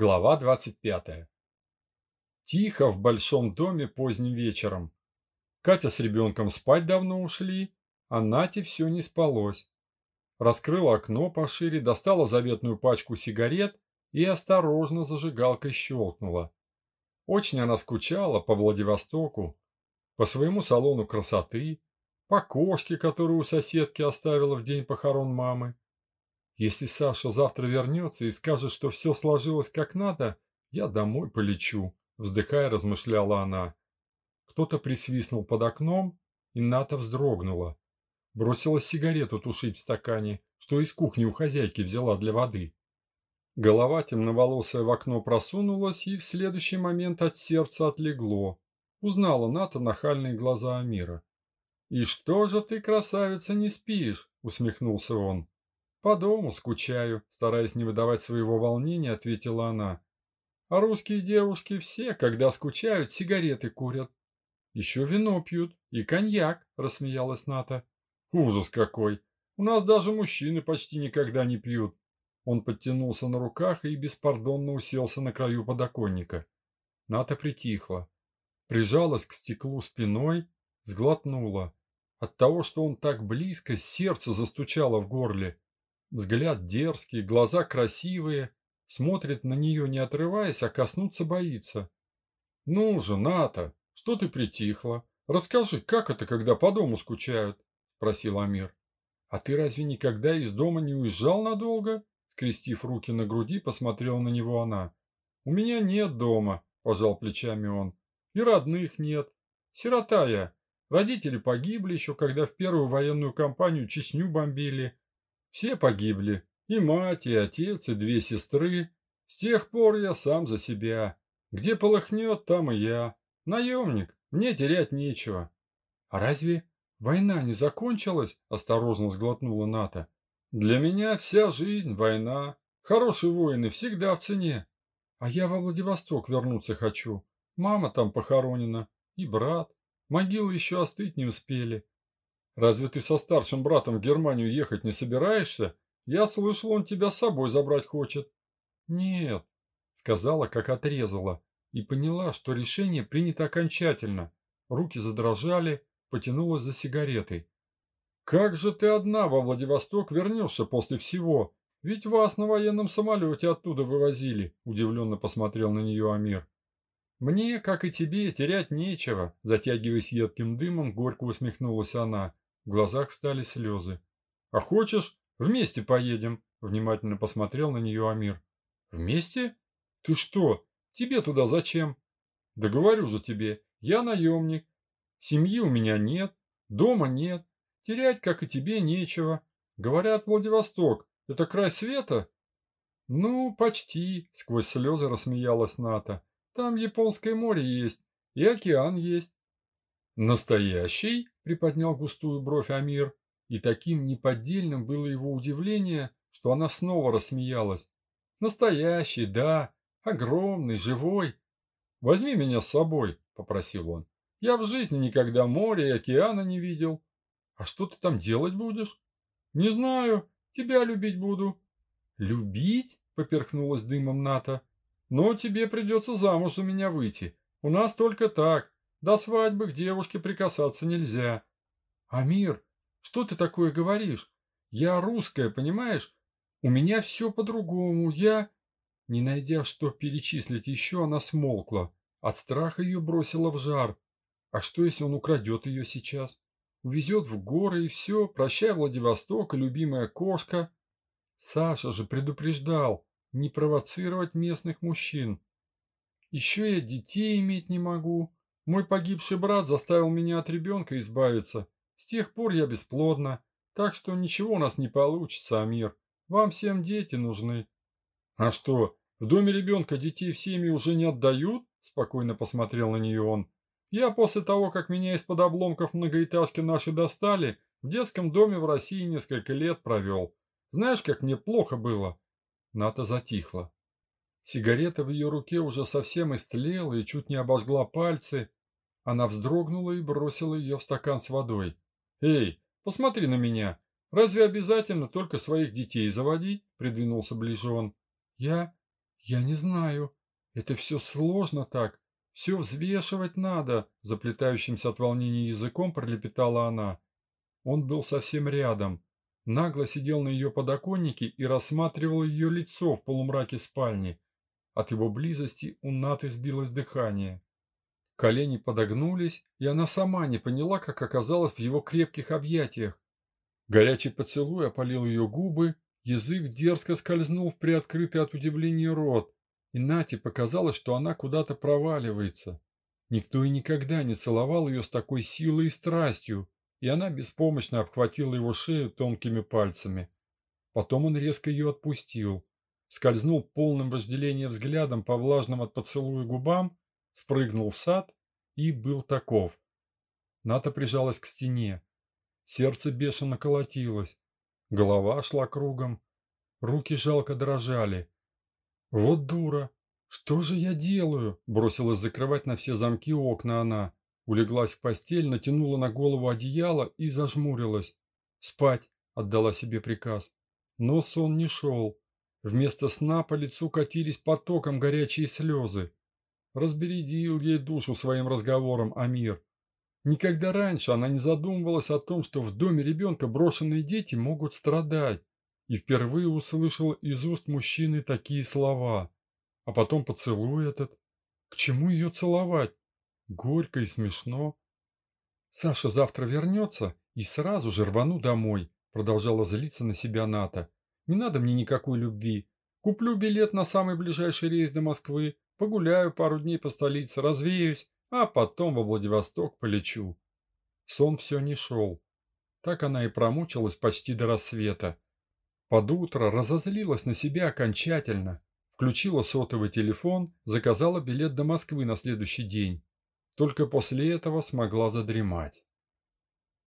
Глава 25. Тихо в большом доме поздним вечером. Катя с ребенком спать давно ушли, а Нате все не спалось. Раскрыла окно пошире, достала заветную пачку сигарет и осторожно зажигалкой щелкнула. Очень она скучала по Владивостоку, по своему салону красоты, по кошке, которую у соседки оставила в день похорон мамы. Если Саша завтра вернется и скажет, что все сложилось как надо, я домой полечу, вздыхая, размышляла она. Кто-то присвистнул под окном, и Ната вздрогнула. Бросила сигарету тушить в стакане, что из кухни у хозяйки взяла для воды. Голова темноволосая в окно просунулась, и в следующий момент от сердца отлегло. Узнала Ната нахальные глаза Амира. «И что же ты, красавица, не спишь?» — усмехнулся он. «По дому скучаю», – стараясь не выдавать своего волнения, ответила она. «А русские девушки все, когда скучают, сигареты курят. Еще вино пьют и коньяк», – рассмеялась Ната. «Ужас какой! У нас даже мужчины почти никогда не пьют». Он подтянулся на руках и беспардонно уселся на краю подоконника. Ната притихла, прижалась к стеклу спиной, сглотнула. От того, что он так близко, сердце застучало в горле. Взгляд дерзкий, глаза красивые. Смотрит на нее, не отрываясь, а коснуться боится. «Ну же, Ната, что ты притихла? Расскажи, как это, когда по дому скучают?» – спросил Амир. «А ты разве никогда из дома не уезжал надолго?» Скрестив руки на груди, посмотрела на него она. «У меня нет дома», – пожал плечами он. «И родных нет. Сирота я. Родители погибли еще, когда в первую военную кампанию Чечню бомбили. Все погибли, и мать, и отец, и две сестры. С тех пор я сам за себя. Где полыхнет, там и я. Наемник, мне терять нечего. А разве война не закончилась? Осторожно сглотнула Ната. Для меня вся жизнь война. Хорошие воины всегда в цене. А я во Владивосток вернуться хочу. Мама там похоронена. И брат. Могилы еще остыть не успели. Разве ты со старшим братом в Германию ехать не собираешься? Я слышал, он тебя с собой забрать хочет. Нет, сказала, как отрезала, и поняла, что решение принято окончательно. Руки задрожали, потянулась за сигаретой. Как же ты одна во Владивосток вернешься после всего? Ведь вас на военном самолете оттуда вывозили, удивленно посмотрел на нее Амир. Мне, как и тебе, терять нечего, затягиваясь едким дымом, горько усмехнулась она. В глазах встали слезы. «А хочешь, вместе поедем?» Внимательно посмотрел на нее Амир. «Вместе? Ты что? Тебе туда зачем?» «Да говорю же тебе, я наемник. Семьи у меня нет, дома нет. Терять, как и тебе, нечего. Говорят, Владивосток – это край света?» «Ну, почти», – сквозь слезы рассмеялась Ната. «Там Японское море есть, и океан есть». «Настоящий?» – приподнял густую бровь Амир, и таким неподдельным было его удивление, что она снова рассмеялась. «Настоящий, да, огромный, живой. Возьми меня с собой», – попросил он. «Я в жизни никогда моря и океана не видел. А что ты там делать будешь?» «Не знаю, тебя любить буду». «Любить?» – поперхнулась дымом Ната. «Но тебе придется замуж за меня выйти. У нас только так, до свадьбы к девушке прикасаться нельзя. Амир, что ты такое говоришь? Я русская, понимаешь? У меня все по-другому. Я... Не найдя, что перечислить еще, она смолкла. От страха ее бросила в жар. А что, если он украдет ее сейчас? Увезет в горы и все, прощай, Владивосток любимая кошка. Саша же предупреждал, не провоцировать местных мужчин. Еще я детей иметь не могу. Мой погибший брат заставил меня от ребенка избавиться. С тех пор я бесплодна. Так что ничего у нас не получится, Амир. Вам всем дети нужны. А что, в доме ребенка детей в семьи уже не отдают? Спокойно посмотрел на нее он. Я после того, как меня из-под обломков многоэтажки наши достали, в детском доме в России несколько лет провел. Знаешь, как мне плохо было? Ната затихла. Сигарета в ее руке уже совсем истлела и чуть не обожгла пальцы. Она вздрогнула и бросила ее в стакан с водой. «Эй, посмотри на меня! Разве обязательно только своих детей заводить?» – придвинулся ближе он. «Я... «Я не знаю. Это все сложно так. Все взвешивать надо», – заплетающимся от волнения языком пролепетала она. Он был совсем рядом. Нагло сидел на ее подоконнике и рассматривал ее лицо в полумраке спальни. От его близости у Наты сбилось дыхание. Колени подогнулись, и она сама не поняла, как оказалась в его крепких объятиях. Горячий поцелуй опалил ее губы, язык дерзко скользнул в приоткрытый от удивления рот, и Нате показалось, что она куда-то проваливается. Никто и никогда не целовал ее с такой силой и страстью, и она беспомощно обхватила его шею тонкими пальцами. Потом он резко ее отпустил, скользнул полным вожделения взглядом по влажным от поцелуя губам спрыгнул в сад и был таков. Ната прижалась к стене. Сердце бешено колотилось. Голова шла кругом. Руки жалко дрожали. «Вот дура! Что же я делаю?» Бросилась закрывать на все замки окна она. Улеглась в постель, натянула на голову одеяло и зажмурилась. «Спать!» – отдала себе приказ. Но сон не шел. Вместо сна по лицу катились потоком горячие слезы. Разбередил ей душу своим разговором Амир. Никогда раньше она не задумывалась о том, что в доме ребенка брошенные дети могут страдать, и впервые услышала из уст мужчины такие слова. А потом поцелуй этот. К чему ее целовать? Горько и смешно. Саша завтра вернется и сразу же рвану домой, продолжала злиться на себя Ната. Не надо мне никакой любви. Куплю билет на самый ближайший рейс до Москвы, Погуляю пару дней по столице, развеюсь, а потом во Владивосток полечу. Сон все не шел. Так она и промучилась почти до рассвета. Под утро разозлилась на себя окончательно. Включила сотовый телефон, заказала билет до Москвы на следующий день. Только после этого смогла задремать.